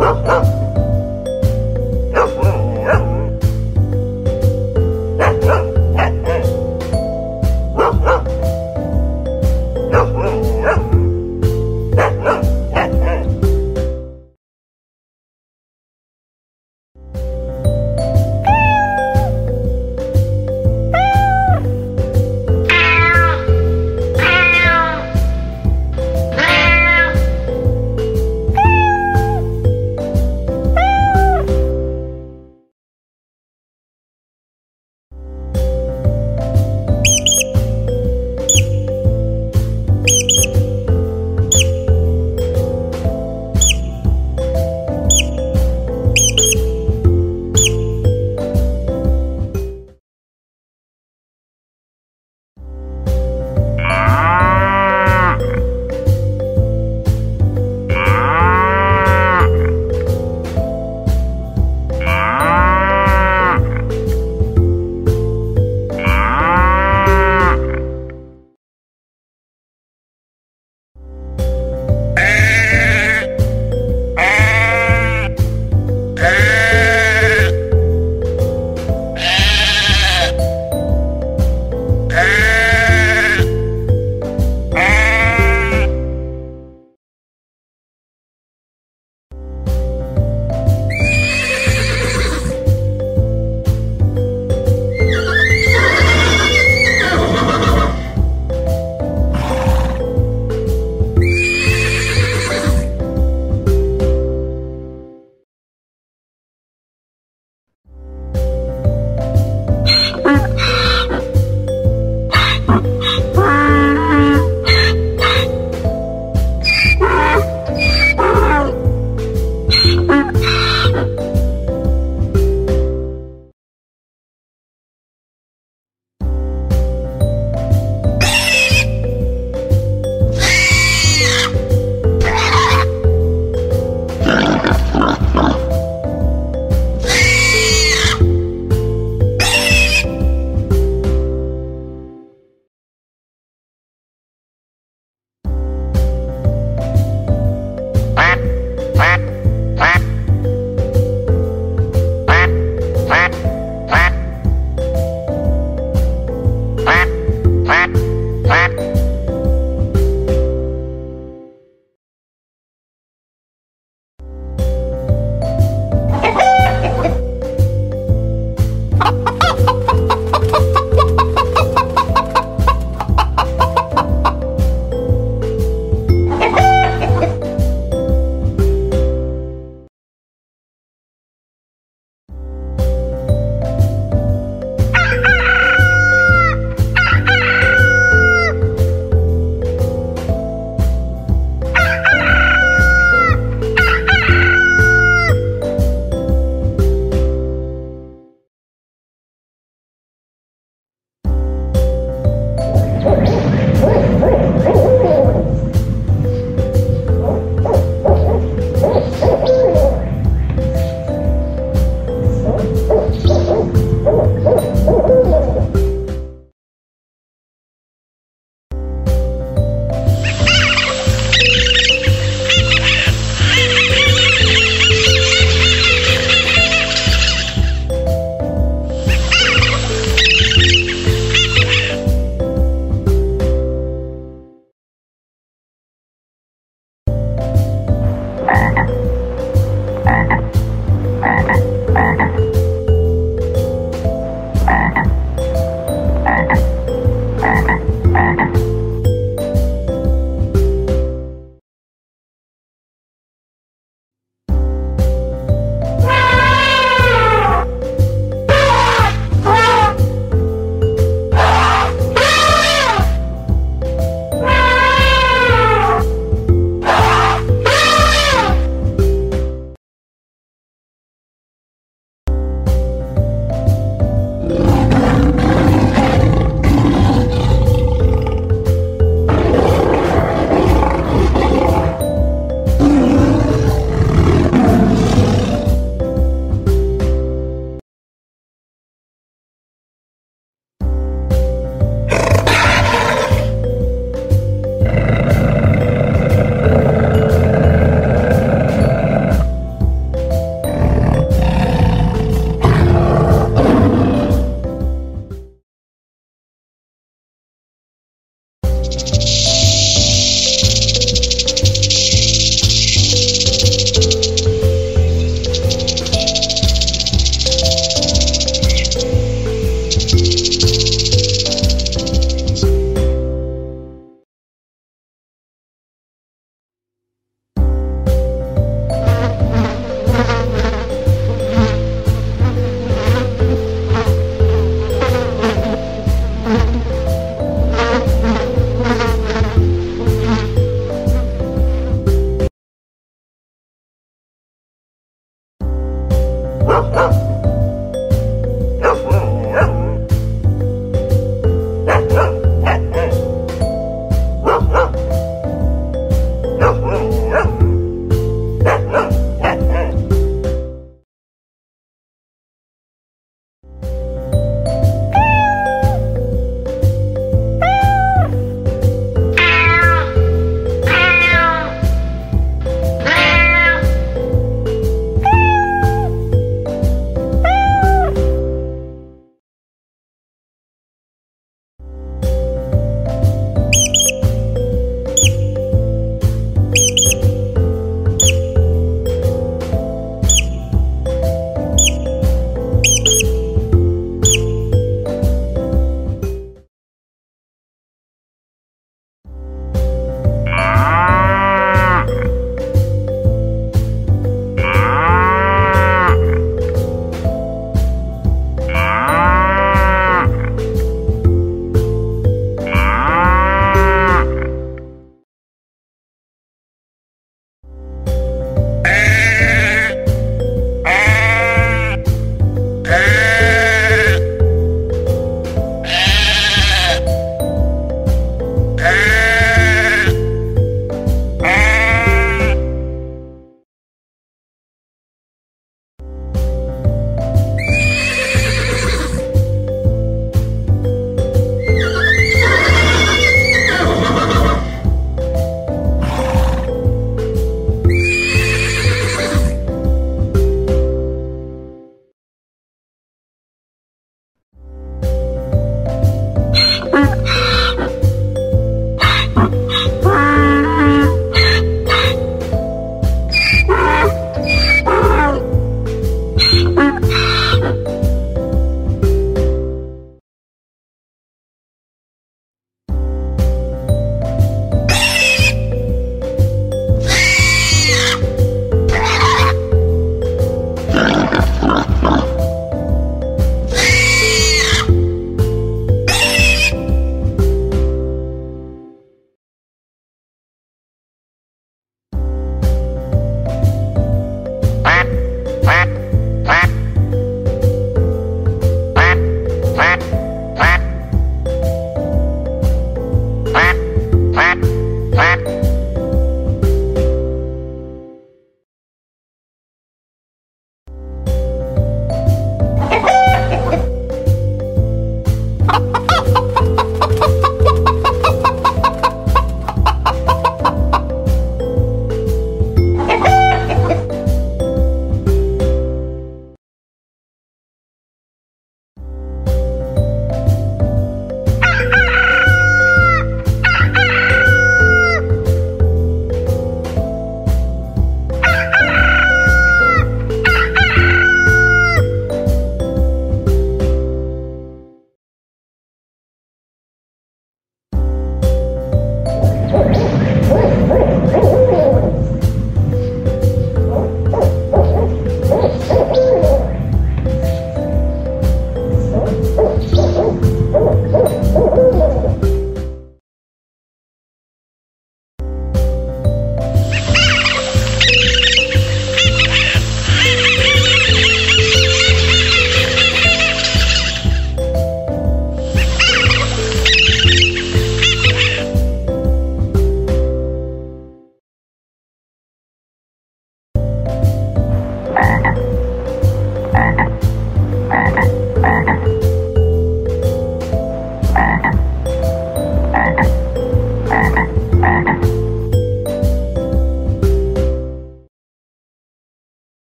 Woof, woof.